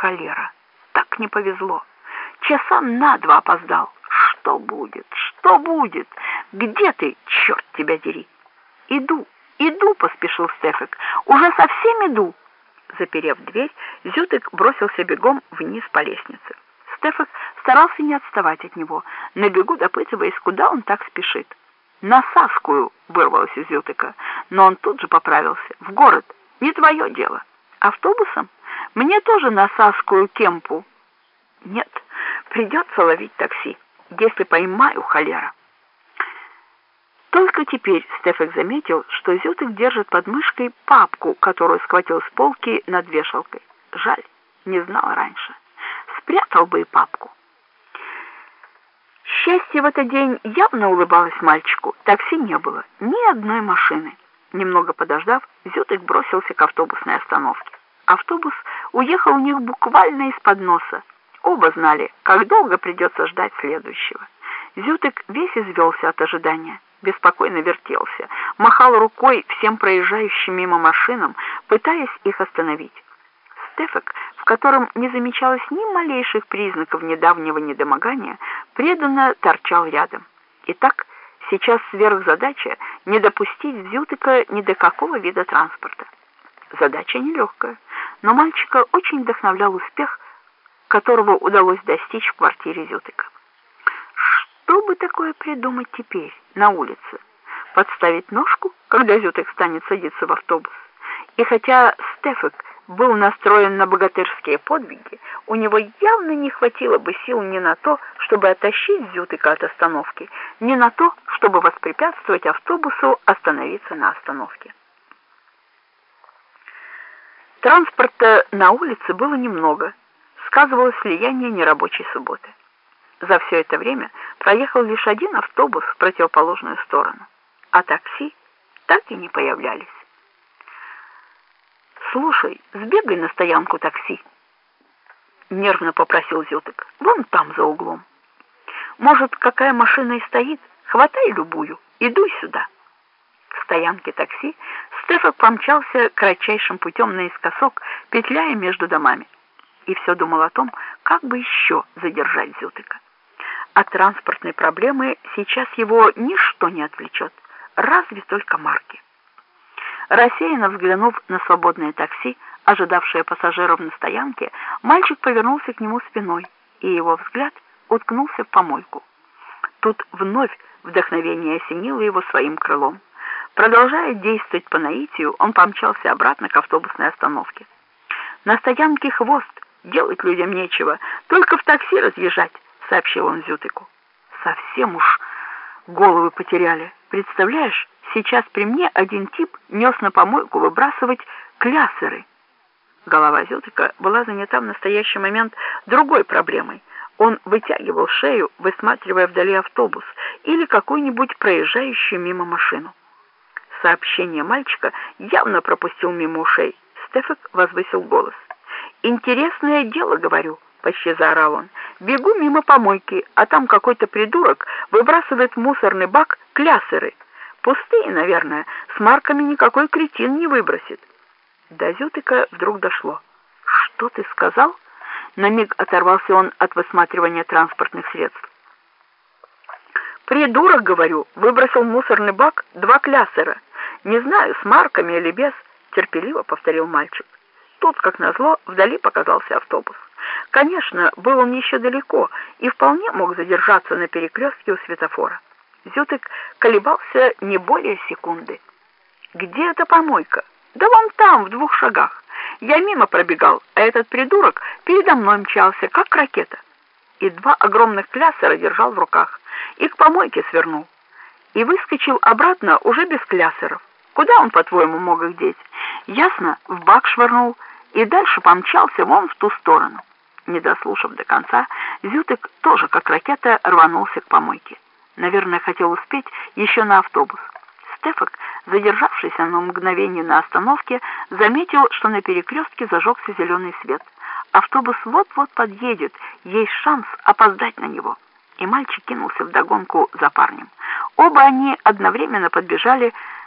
холера. Так не повезло. Часа на два опоздал. Что будет? Что будет? Где ты, черт тебя дери? Иду, иду, поспешил Стефик. Уже совсем иду. Заперев дверь, Зютык бросился бегом вниз по лестнице. Стефик старался не отставать от него, на бегу допытываясь, куда он так спешит. «На Саскую!» — вырвалось из Зютыка, но он тут же поправился. «В город! Не твое дело! Автобусом? Мне тоже на Саскую кемпу!» «Нет, придется ловить такси, если поймаю холера!» Только теперь Стефик заметил, что Зютык держит под мышкой папку, которую схватил с полки над вешалкой. Жаль, не знал раньше. Спрятал бы и папку. Счастье в этот день явно улыбалось мальчику. Такси не было, ни одной машины. Немного подождав, Зютык бросился к автобусной остановке. Автобус уехал у них буквально из-под носа. Оба знали, как долго придется ждать следующего. Зютык весь извелся от ожидания, беспокойно вертелся, махал рукой всем проезжающим мимо машинам, пытаясь их остановить. Стефак, в котором не замечалось ни малейших признаков недавнего недомогания, преданно торчал рядом. Итак, сейчас сверхзадача не допустить Зютыка ни до какого вида транспорта. Задача нелегкая, но мальчика очень вдохновлял успех, которого удалось достичь в квартире Зютыка. Что бы такое придумать теперь на улице? Подставить ножку, когда Зютык станет садиться в автобус? И хотя Стефик был настроен на богатырские подвиги, у него явно не хватило бы сил ни на то, чтобы оттащить Зютыка от остановки, ни на то, чтобы воспрепятствовать автобусу остановиться на остановке. Транспорта на улице было немного, сказывалось влияние нерабочей субботы. За все это время проехал лишь один автобус в противоположную сторону, а такси так и не появлялись. «Слушай, сбегай на стоянку такси», — нервно попросил Зютык. «Вон там, за углом. Может, какая машина и стоит? Хватай любую, иду сюда». К стоянке такси Стефак помчался кратчайшим путем наискосок, петляя между домами. И все думал о том, как бы еще задержать Зютыка. От транспортной проблемы сейчас его ничто не отвлечет, разве только марки. Рассеянно взглянув на свободное такси, ожидавшее пассажиров на стоянке, мальчик повернулся к нему спиной, и его взгляд уткнулся в помойку. Тут вновь вдохновение осенило его своим крылом. Продолжая действовать по наитию, он помчался обратно к автобусной остановке. «На стоянке хвост, делать людям нечего, только в такси разъезжать», — сообщил он Зютыку. «Совсем уж головы потеряли, представляешь?» Сейчас при мне один тип нес на помойку выбрасывать клясеры. Голова Зютыка была занята в настоящий момент другой проблемой. Он вытягивал шею, высматривая вдали автобус или какую-нибудь проезжающую мимо машину. Сообщение мальчика явно пропустил мимо ушей. Стефак возвысил голос. «Интересное дело, говорю», — почти заорал он. «Бегу мимо помойки, а там какой-то придурок выбрасывает в мусорный бак клясеры». Пустые, наверное, с марками никакой кретин не выбросит. До Зютыка вдруг дошло. «Что ты сказал?» На миг оторвался он от высматривания транспортных средств. «Придурок, говорю, выбросил в мусорный бак два клясера. Не знаю, с марками или без», — терпеливо повторил мальчик. Тут, как назло, вдали показался автобус. Конечно, был он еще далеко и вполне мог задержаться на перекрестке у светофора. Зютык колебался не более секунды. «Где эта помойка?» «Да вон там, в двух шагах. Я мимо пробегал, а этот придурок передо мной мчался, как ракета. И два огромных клясера держал в руках, и к помойке свернул. И выскочил обратно уже без клясеров. Куда он, по-твоему, мог их деть? Ясно, в бак швырнул, и дальше помчался вон в ту сторону». Не дослушав до конца, Зютык тоже, как ракета, рванулся к помойке. Наверное, хотел успеть еще на автобус. Стефак, задержавшийся на мгновение на остановке, заметил, что на перекрестке зажегся зеленый свет. Автобус вот-вот подъедет, есть шанс опоздать на него. И мальчик кинулся вдогонку за парнем. Оба они одновременно подбежали